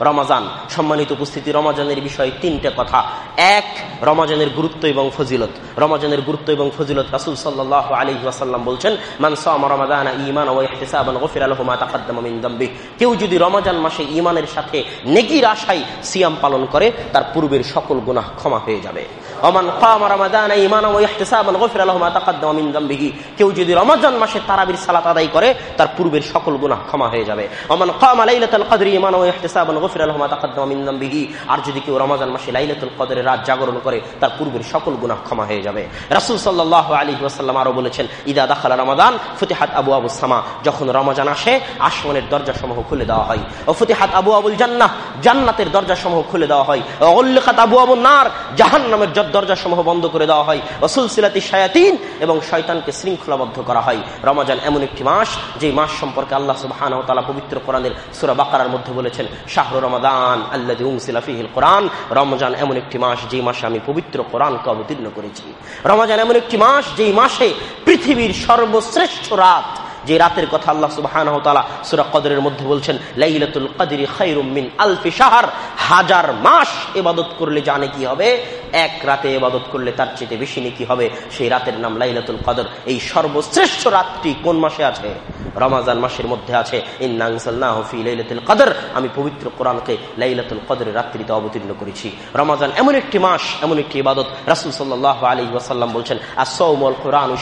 রমাজান। সম্মানিত উপস্থিতি, রমাজানের বিষয়ে তিনটে কথা। এক, রমাজানের গুরুত্ব এবং ফজিলত। রমাজানের গুরুত্ব এবং ফজিলত রাসুল সাল্লাহ আলী ওয়াসাল্লাম বলছেন মানসাম রমাদান ইমান কেউ যদি রমাজান মাসে ইমানের সাথে নেকির আশায় সিয়াম পালন করে, তার পূর্বের সকল গুনাহ ক্ষমা হয়ে যাবে। কেউ যদি রমাজান মাসে তারাবির সালাত আদায় করে, তার পূর্বের সকল গুনাহ ক্ষমা হয়ে যাবে। অমান কাম লাইলাতুল কদরি ইমান ওয়া আর যদি কেউ রমাজান মাসে লাইলাতুল কদরের রাত জাগরণ করে, তার পূর্বের সকল গুনাহ ক্ষমা হয়ে যাবে। রাসূল সাল্লাল্লাহু আলাইহি ওয়াসাল্লাম আরও বলেছেন, ইদা দাখালা রমাদান, ফুতিহাত আবু আবু সামা। যখন রমাজান আসে, আসমানের দরজা সমূহ খুলে দেওয়া হয়। ও ফুতিহাত আবু আবুল জান্নাহ, জান্নাতের দরজা সমূহ খুলে দেওয়া হয়। অল্লিখাত আবু আবু নার, জাহান্নামের দরজা সমূহ বন্ধ করে দেওয়া হয়। সিলাতি শায়াতিন, এবং শয়তানকে শৃঙ্খলাবদ্ধ করা হয়। রমাজান এমন একটি মাস যে মাস সম্পর্কে আল্লাহ সুবাহান তালা পবিত্র কোরআনের সুরা বাকারার মধ্যে বলেছেন শাহর রমজান এমন একটি মাস মাসে আমি পবিত্র কোরআনকে অবতীর্ণ করেছি। রমজান এমন একটি মাস, যেই মাসে পৃথিবীর সর্বশ্রেষ্ঠ রাত, যে রাতের কথা আল্লাহ সুবাহান সুরা কদরের মধ্যে বলছেন, লাইলাতুল কদরি খাইরুমিন আলফি সাহার হাজার মাস এবাদত করলে জানে কি হবে? এক রাতে এবাদত করলে তার চেয়ে বেশি নাকি হবে? সেই রাতের নাম লাইলাতুল কদর। এই সর্বশ্রেষ্ঠ রাতটি কোন মাসে আছে? রমাজান মাসের মধ্যে আছে। কদর। আমি পবিত্র কোরআনকে লাইলাতুল কদরের রাত্রিতে অবতীর্ণ করেছি। রমাজান এমন একটি মাস, এমন একটি ইবাদত। রাসুল সাল্লাহ আলী ওয়াসাল্লাম বলছেন আসৌমল কোরআন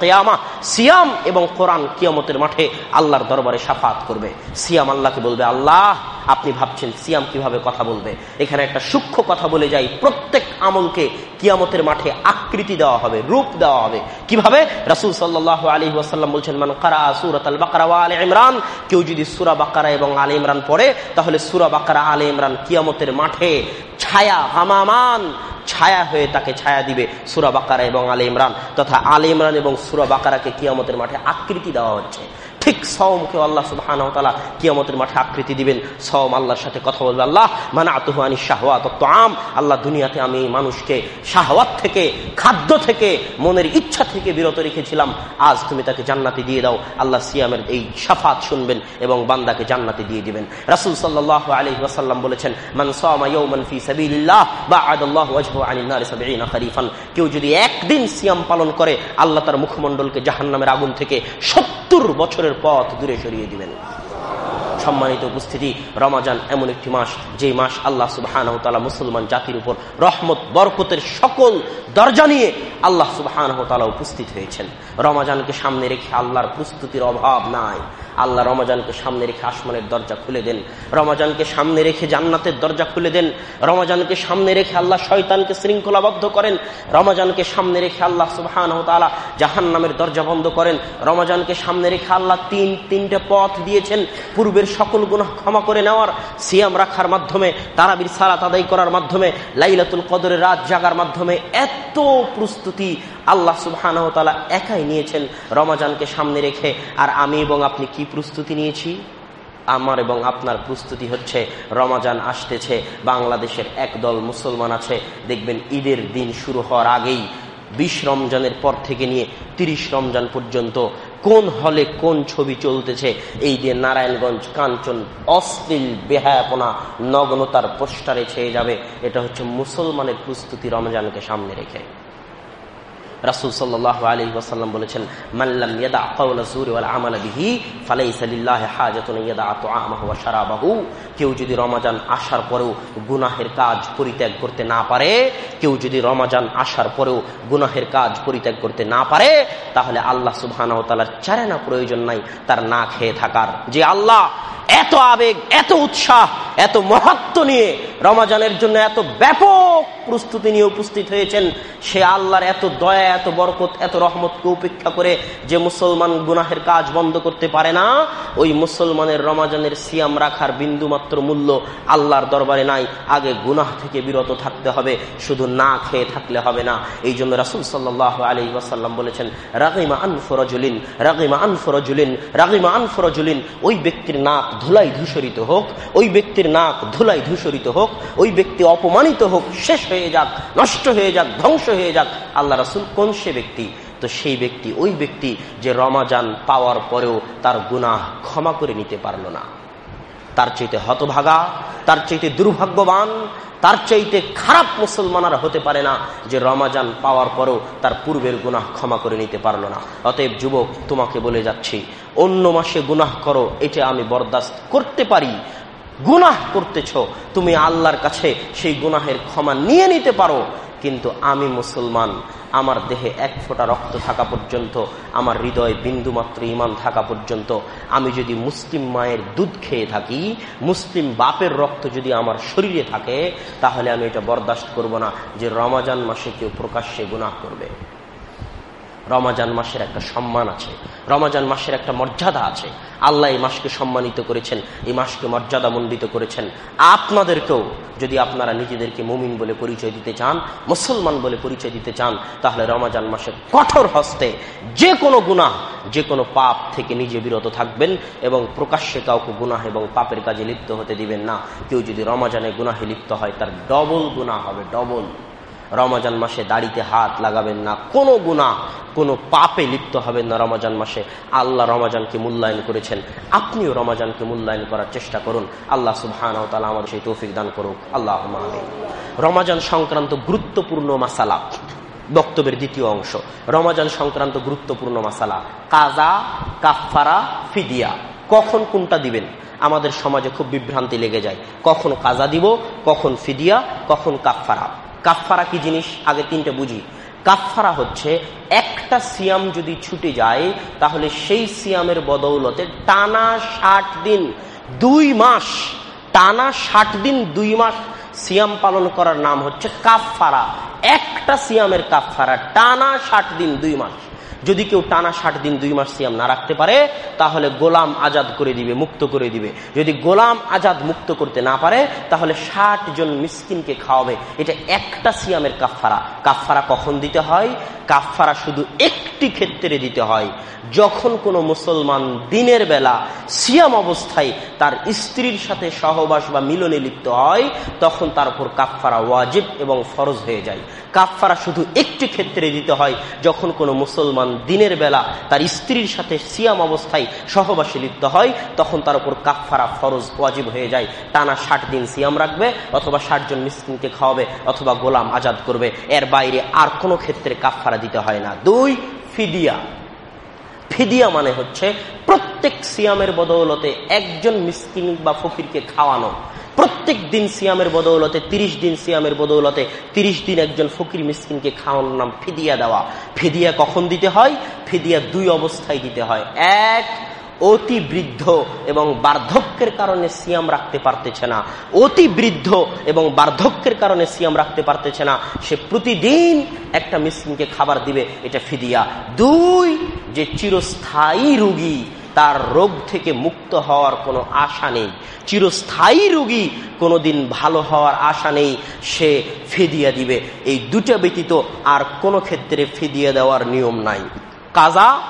কেয়ামা। সিয়াম এবং কোরআন কিয়ামতের মাঠে আল্লাহর দরবারে সাফাত করবে। সিয়াম আল্লাহকে বলবে, আল্লাহ, আপনি ভাবছেন সিয়াম কীভাবে কথা বলবে? এখানে একটা সূক্ষ্ম কথা বলে যাই। প্রত্যেক আমলকে কিয়ামতের মাঠে আকৃতি দেওয়া হবে, রূপ দেওয়া হবে। কীভাবে? রাসুল সাল্লাহ আলী ওয়াসাল্লাম বলছেন, মান কারা সুরত আল বাকারা আল ইমরান কেউ যদি সুরা বাকারা এবং আল ইমরান পড়ে, তাহলে সুরা বাকারা, আল ইমরান কিয়ামতের মাঠে ছায়া, হামামান ছায়া হয়ে তাকে ছায়া দিবে, সুরা বাকারা এবং আলে ইমরান। তথা আলে ইমরান এবং সুরা বাকারাকে কিয়ামতের মাঠে আকৃতি দেওয়া হচ্ছে। ঠিক সওমকে আল্লাহ সুবাহান তালা কিয়ামতের মাঠে আকৃতি দিবেন। সওম আল্লাহর সাথে কথা বলবে। আল্লাহ মানে আতহানি শাহওয়াত তো আম আল্লাহ দুনিয়াতে আমি মানুষকে শাহওয়াত থেকে, খাদ্য থেকে, মনের ইচ্ছা থেকে বিরত রেখেছিলাম। আজ তুমি তাকে জান্নাতি দিয়ে দাও। আল্লাহ সিয়ামের এই সাফাত শুনবেন এবং বান্দাকে জান্নাতি দিয়ে দিবেন। রাসুল সাল্লাহ আলী ওয়াসাল্লাম বলেছেন, মান সামাইমান ফি সাবিল্লাহ বা কেউ যদি একদিন সিয়াম পালন করে, আল্লাহ তার মুখমণ্ডলকে জাহান্নামের আগুন থেকে সত্তর বছরের বছরের পথ দূরে সরিয়ে দিবেন। সম্মানিত উপস্থিতি, রমাজান এমন একটি মাস, যে মাস আল্লাহ সুবাহ মুসলমান জাতির উপর রহমত, বরকতের সকল দরজা নিয়ে আল্লাহ সুবাহ উপস্থিত হয়েছেন। রমাজানকে সামনে রেখে আল্লাহর প্রস্তুতির অভাব নাই। আল্লাহ রমাজানকে সামনে রেখে আসমানের দরজা খুলে দেন। রমাজানকে সামনে রেখে জান্নাতের দরজা খুলে দেন। রমাজানকে সামনে রেখে আল্লাহ শয়তানকে শৃঙ্খলাবদ্ধ করেন। রমাজানকে সামনে রেখে আল্লাহ সুবাহান জাহান নামের দরজা বন্ধ করেন। রমাজানকে সামনে রেখে আল্লাহ তিন তিনটে পথ দিয়েছেন পূর্বের সকল গুণ ক্ষমা করে নেওয়ার। সিয়াম রাখার মাধ্যমে, তারাবির সালাত আদায় করার মাধ্যমে, লাইলাতুল কদরের রাত জাগার মাধ্যমে এত প্রস্তুতি আল্লাহ সুবহান একাই নিয়েছেন রমাজানকে সামনে রেখে। আর আমি এবং আপনি কি প্রস্তুতি নিয়েছি? আমার এবং আপনার প্রস্তুতি হচ্ছে রমাজান আসতেছে, বাংলাদেশের একদল মুসলমান আছে। দেখবেন ঈদের দিন শুরু হওয়ার আগেই বিশ রমজানের পর থেকে নিয়ে তিরিশ রমজান পর্যন্ত কোন হলে কোন ছবি চলতেছে, এই দিয়ে নারায়ণগঞ্জ, কাঞ্চন, অশ্লীল বেহায়াপনা, নগ্নতার পোস্টারে ছেয়ে যাবে। এটা হচ্ছে মুসলমানের প্রস্তুতি রমজানকে সামনে রেখে। রাসুল ওয়াসাল্লাম বলেছেন কেউ যদি রমাজান আসার পরেও গুনাহের কাজ পরিত্যাগ করতে না পারে, কেউ যদি রমাজান আসার পরেও গুনাহের কাজ পরিত্যাগ করতে না পারে, তাহলে আল্লাহ সুবহানাহু তাআলার চারেনা প্রয়োজন নাই তার না খেয়ে থাকার। যে আল্লাহ এত আবেগ, এত উৎসাহ, এত মহত্ব নিয়ে রমাজানের জন্য এত ব্যাপক প্রস্তুতি নিয়ে উপস্থিত হয়েছেন। সে আল্লাহর এত দয়া, এত বরকত, এত রহমতকে উপেক্ষা করে যে মুসলমান গুনাহের কাজ বন্ধ করতে পারে না, ওই মুসলমানের রমাজানের সিয়াম রাখার বিন্দুমাত্র মূল্য আল্লাহর দরবারে নাই। আগে গুনাহ থেকে বিরত থাকতে হবে, শুধু না খেয়ে থাকলে হবে না। এই জন্য রাসুল সাল্লাহ আলী ওয়াসাল্লাম বলেছেন, রাগিমা আনফরজুলিন রাগিমা আন আনফরজুলিন রাগিমা আন আনফরজুলিন ওই ব্যক্তির নাক ধুলাই ধূসরিত হোক, ওই ব্যক্তির নাক ধুলাই ধূসরিত হোক, ওই ব্যক্তি অপমানিত হোক, শেষ হয়ে যাক, নষ্ট হয়ে যাক, ধ্বংস হয়ে যাক, আল্লাহ রাসুল কোন সে ব্যক্তি? তো সেই ব্যক্তি ওই ব্যক্তি যে রমাজান পাওয়ার পরেও তার গুনাহ ক্ষমা করে নিতে পারল না। তার চাইতে হতভাগা, তার চাইতে দুর্ভাগ্যবান, তার চাইতে খারাপ মুসলমান আর হতে পারে না যে রমাজান পাওয়ার পরও তার পূর্বের গুনাহ ক্ষমা করে নিতে পারল না। অতএব যুবক, তোমাকে বলে যাচ্ছি, অন্য মাসে গুনাহ করো এটা আমি বরদাস্ত করতে পারি গুনাহ করতেছ, তুমি আল্লাহর কাছে সেই গুনাহের ক্ষমা নিয়ে নিতে পারো। কিন্তু আমি মুসলমান, আমার দেহে এক ফোঁটা রক্ত থাকা পর্যন্ত, আমার হৃদয়ে বিন্দুমাত্র ইমান থাকা পর্যন্ত, আমি যদি মুসলিম মায়ের দুধ খেয়ে থাকি, মুসলিম বাপের রক্ত যদি আমার শরীরে থাকে, তাহলে আমি এটা বরদাস্ত করব না যে রমাজান মাসে কেউ প্রকাশ্যে গুনাহ করবে। রমাজান মাসের একটা সম্মান আছে, রমাজান মাসের একটা মর্যাদা আছে। আল্লাহ এই মাসকে সম্মানিত করেছেন, এই মাসকে মর্যাদা মণ্ডিত করেছেন। আপনাদেরকেও যদি আপনারা নিজেদেরকে মুমিন বলে পরিচয় দিতে চান, মুসলমান বলে পরিচয় দিতে চান, তাহলে রমাজান মাসের কঠোর হস্তে যে কোনো গুনাহ, যে কোনো পাপ থেকে নিজে বিরত থাকবেন এবং প্রকাশ্যে কাউকে গুনাহ এবং পাপের কাজে লিপ্ত হতে দিবেন না। কেউ যদি রমাজানে গুনাহে লিপ্ত হয়, তার ডবল গুনাহ হবে ডবল রমাজান মাসে দাড়িতে হাত লাগাবেন না, কোনো গুণা কোনো পাপে লিপ্ত হবেন না রমাজান মাসে। আল্লাহ রমাজানকে মূল্যায়ন করেছেন, আপনিও রমাজানকে মূল্যায়ন করার চেষ্টা করুন। আল্লাহ সুবহান তালা আমাদের সেই তৌফিক দান করুক। আল্লাহ রমাজান সংক্রান্ত গুরুত্বপূর্ণ মাসালা, বক্তব্যের দ্বিতীয় অংশ। রমাজান সংক্রান্ত গুরুত্বপূর্ণ মাসালা, কাজা কাফারা ফিদিয়া। কখন কোনটা দিবেন? আমাদের সমাজে খুব বিভ্রান্তি লেগে যায়। কখন কাজা দিব, কখন ফিদিয়া, কখন কাফারা কাফারা কি জিনিস? আগে তিনটে বুঝি। কাফারা হচ্ছে একটা সিয়াম যদি ছুটে যায়, তাহলে সেই সিয়ামের বদৌলতে টানা ষাট দিন, দুই মাস, টানা ষাট দিন, দুই মাস সিয়াম পালন করার নাম হচ্ছে কাফারা একটা সিয়ামের কাফারা টানা ষাট দিন, দুই মাস। যদি কেউ টানা ষাট দিন, দুই মাস সিয়াম না রাখতে পারে, তাহলে গোলাম আজাদ করে দিবে, মুক্ত করে দিবে। যদি গোলাম আজাদ মুক্ত করতে না পারে, তাহলে ষাট জন মিসকিনকে খাওয়াবে। এটা একটা সিয়ামের কাফারা কাফারা কখন দিতে হয়? কাফারা শুধু একটি ক্ষেত্রে দিতে হয়। যখন কোনো মুসলমান দিনের বেলা সিয়াম অবস্থায় তার স্ত্রীর সাথে সহবাস বা মিলনে লিপ্ত হয়, তখন তার উপর কাফারা ওয়াজিব এবং ফরজ হয়ে যায়। কাফারা শুধু একটি ক্ষেত্রে দিতে হয়, যখন কোনো মুসলমান দিনের বেলা তার স্ত্রীর সাথে সিয়াম অবস্থায় সহবাসে লিপ্ত হয়, তখন তার উপর কাফারা ফরজ ওয়াজিব হয়ে যায়। টানা ষাট দিন সিয়াম রাখবে অথবা ষাট জন মিসকিনকে খাওয়াবে অথবা গোলাম আজাদ করবে। এর বাইরে আর কোনো ক্ষেত্রে কাফারা দিতে হয় না। দুই, ফিদিয়া। ফিদিয়া মানে হচ্ছে প্রত্যেক সিয়ামের বদৌলতে একজন মিসকিন বা ফকিরকে খাওয়ানো। প্রত্যেক দিন সিয়ামের বদৌলতে ৩০ দিন সিয়ামের বদৌলতে ৩০ দিন একজন ফকির মিসকিনকে খাওয়ানোর নাম ফিদিয়া দেওয়া। ফিদিয়া কখন দিতে হয়? ফিদিয়া দুই অবস্থায় দিতে হয়। এক, অতি বৃদ্ধ এবং বার্ধক্যের কারণে সিয়াম রাখতে পারতেছে না। অতি বৃদ্ধ এবং বার্ধক্যের কারণে সিয়াম রাখতে পারতেছে না। সে প্রতিদিন একটা মিসকিনকে খাবার দিবে, এটা ফিদিয়া। দুই, যে চিরস্থায়ী রুগী তার রোগ থেকে মুক্ত হওয়ার কোনো আশা নেই। চিরস্থায়ী রোগী কোনোদিন ভালো হওয়ার আশা নেই, সে ফিদিয়া দিবে। এই দুটা ব্যতীত আর কোনো ক্ষেত্রে ফিদিয়া দেওয়ার নিয়ম নাই। কাজা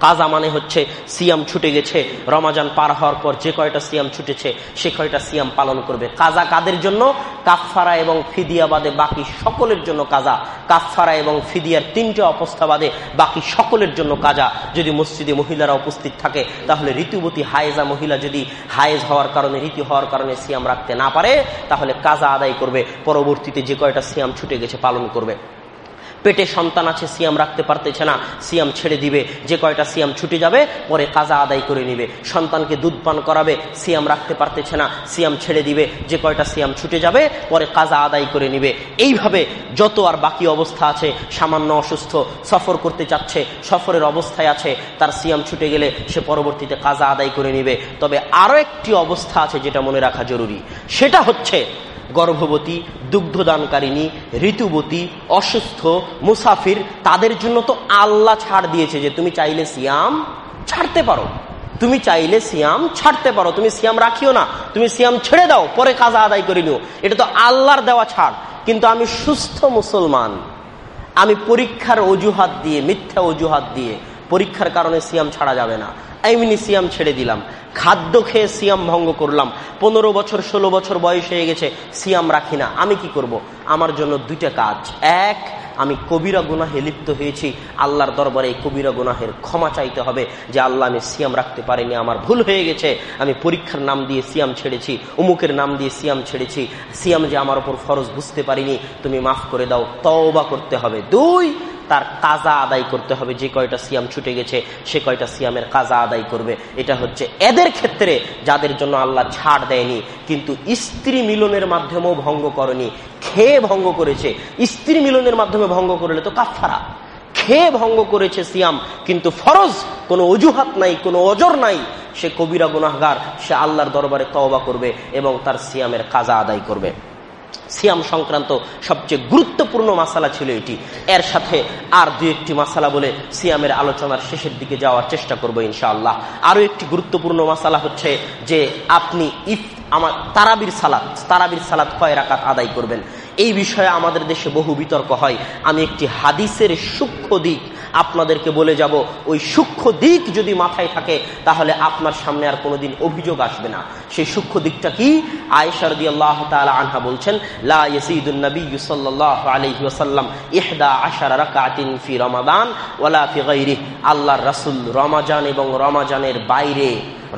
কাজা মানে হচ্ছে সিয়াম ছুটে গেছে, রমাজান পার হওয়ার পর যে কয়টা সিয়াম ছুটেছে, সে কয়টা সিয়াম পালন করবে। কাজা কাদের জন্য? কাফারা এবং ফিদিয়াবাদে বাকি সকলের জন্য কাজা। কাফারা এবং ফিদিয়ার তিনটে অবস্থা বাদে বাকি সকলের জন্য কাজা। যদি মসজিদে মহিলারা উপস্থিত থাকে, তাহলে ঋতুবতী হায়েজা মহিলা যদি হায়েজ হওয়ার কারণে, ঋতু হওয়ার কারণে সিয়াম রাখতে না পারে, তাহলে কাজা আদায় করবে। পরবর্তীতে যে কয়টা সিয়াম ছুটে গেছে পালন করবে। পেটে সন্তান আছে, সিয়াম রাখতে পারতেছে না, সিয়াম ছেড়ে দিবে। যে কয়টা সিয়াম ছুটে যাবে, পরে কাজা আদায় করে নিবে। সন্তানকে দুধ পান করাবে, সিয়াম রাখতে পারতেছে না, সিয়াম ছেড়ে দিবে। যে কয়টা সিয়াম ছুটে যাবে, পরে কাজা আদায় করে নিবে। এইভাবে যত আর বাকি অবস্থা আছে, সামান্য অসুস্থ, সফর করতে চাচ্ছে, সফরের অবস্থায় আছে, তার সিয়াম ছুটে গেলে সে পরবর্তীতে কাজা আদায় করে নিবে। তবে আরও একটি অবস্থা আছে যেটা মনে রাখা জরুরি। সেটা হচ্ছে গর্ভবতী দুগ্ধদানকারিনী ঋতুবতী, অসুস্থ, মুসাফির, তাদের জন্য তো আল্লাহ ছাড় দিয়েছে যে তুমি চাইলে সিয়াম ছাড়তে পারো। তুমি চাইলে সিয়াম ছাড়তে পারো। তুমি সিয়াম রাখিও না। তুমি সিয়াম ছেড়ে দাও, পরে কাজা আদায় করে নিও। এটা তো আল্লাহর দেওয়া ছাড়। কিন্তু আমি সুস্থ মুসলমান। আমি পরীক্ষার অজুহাত দিয়ে, মিথ্যা অজুহাত দিয়ে পরীক্ষার কারণে সিয়াম ছাড়া যাবে না। এমনি সিয়াম ছেড়ে দিলাম। খাদ্য খেয়ে সিয়াম ভঙ্গ করলাম। পনেরো বছর, ষোলো বছর বয়স হয়ে গেছে, সিয়াম রাখি না। আমি কি করব। আমার জন্য দুইটা কাজ। এক, আমি কবিরা গুনাহে লিপ্ত হয়েছি। আল্লাহর দরবারে এই কবিরা গুনাহের ক্ষমা চাইতে হবে যে আল্লাহ আমি সিয়াম রাখতে পারিনি, আমার ভুল হয়ে গেছে। আমি পরীক্ষার নাম দিয়ে সিয়াম ছেড়েছি, উমুকের নাম দিয়ে সিয়াম ছেড়েছি। সিয়াম যে আমার ওপর ফরজ বুঝতে পারিনি, তুমি মাফ করে দাও, তওবা করতে হবে। দুই তার কাজা আদায় করতে হবে। যে কয়টা সিয়াম ছুটে গেছে, সে কয়টা সিয়ামের কাজা আদায় করবে। এটা হচ্ছে এদের ক্ষেত্রে যাদের জন্য আল্লাহ ছাড় দেয়নি। কিন্তু স্ত্রী মিলনের মাধ্যমেও ভঙ্গ করেনি। খেয়ে ভঙ্গ করেছে। স্ত্রী মিলনের মাধ্যমে ভঙ্গ করলে তো কাফারা খেয়ে ভঙ্গ করেছে সিয়াম, কিন্তু ফরজ কোনো অজুহাত নাই, কোনো অজর নাই। সে কবিরা গুনাহগার, সে আল্লাহর দরবারে তওবা করবে এবং তার সিয়ামের কাজা আদায় করবে। সিয়াম সংক্রান্ত সবচেয়ে গুরুত্বপূর্ণ মাসালা ছিল এটি। এর সাথে আর দু একটি মাসালা বলে সিয়ামের আলোচনার শেষের দিকে যাওয়ার চেষ্টা করব ইনশাআল্লাহ। আরও একটি গুরুত্বপূর্ণ মাসালা হচ্ছে যে আপনি ইফ আমার তারাবির সালাত তারাবির সালাত কয় রাকাত আদায় করবেন। এই বিষয়ে আমাদের দেশে বহু বিতর্ক হয়। আমি একটি হাদিসের সূক্ষ্ম দিক আপনাদেরকে বলে যাব, ওই সূক্ষ্ম দিক যদি মাথায় থাকে, তাহলে আপনার সামনে আর কোনোদিন অভিযোগ আসবে না। সেই সূক্ষ্ম দিকটা কি? আয়েশার দি আল্লাহ আনহা বলছেন, লা ইয়াসিদুন ফি রমাদান ওয়ালা ফি রমাজান এবং রমাজানের বাইরে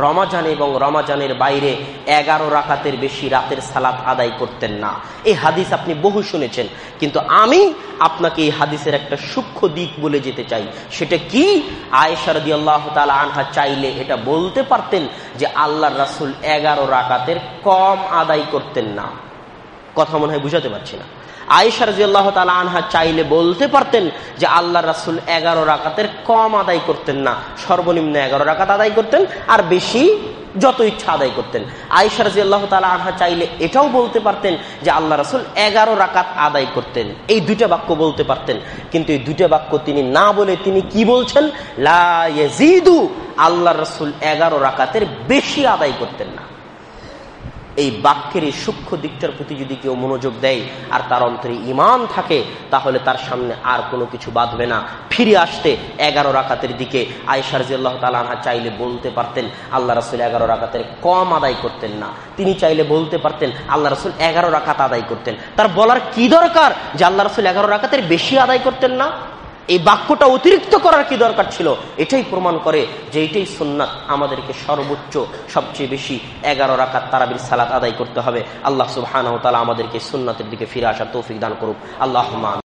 রমাজান এবং রমাজানের বাইরে এগারো রাকাতের বেশি রাতের সালাত আদায় করতেন না। এই হাদিস আপনি বহু শুনেছেন, কিন্তু আমি আপনাকে এই হাদিসের একটা সূক্ষ্ম দিক বলে যেতে চাই। সেটা কি? আয়েশারদি আল্লাহ তালা আনহা চাইলে এটা বলতে পারতেন যে আল্লাহ রাসুল এগারো রাকাতের কম আদায় করতেন না। কথা মনে হয় বুঝাতে পারছি না। আয়েশা রাজি আল্লাহ তালা আনহা চাইলে বলতে পারতেন যে আল্লাহ রাসুল এগারো রাকাতের কম আদায় করতেন না। সর্বনিম্ন এগারো রাকাত আদায় করতেন আর বেশি যত ইচ্ছা আদায় করতেন। আয়েশা রাজি আল্লাহ তালা আনহা চাইলে এটাও বলতে পারতেন যে আল্লাহ রাসুল এগারো রাকাত আদায় করতেন। এই দুইটা বাক্য বলতে পারতেন। কিন্তু এই দুইটা বাক্য তিনি না বলে তিনি কি বলছেন? লাজিদু আল্লাহ রসুল এগারো রাকাতের বেশি আদায় করতেন না। এই বাক্যের এই সূক্ষ্ম দিকটার প্রতি যদি কেউ মনোযোগ দেয় আর তার অন্তরে ইমান থাকে, তাহলে তার সামনে আর কোনো কিছু বাঁধবে না। ফিরে আসতে এগারো রাকাতের দিকে আয়সার জিল্লাহ তালাহা চাইলে বলতে পারতেন, আল্লাহ রসুল এগারো রাকাতের কম আদায় করতেন না। তিনি চাইলে বলতে পারতেন, আল্লাহ রসুল এগারো রাকাত আদায় করতেন। তার বলার কি দরকার যে আল্লাহ রসুল এগারো রাকাতের বেশি আদায় করতেন না? এই বাক্যটা অতিরিক্ত করার কি দরকার ছিল? এটাই প্রমাণ করে যে এটাই সুন্নাত। আমাদেরকে সর্বোচ্চ, সবচেয়ে বেশি এগারো রাকাত তারাবির সালাত আদায় করতে হবে। আল্লাহ সুবাহ আমাদেরকে সুন্নাতের দিকে ফিরে আসার তৌফিক দান করুক। আল্লাহ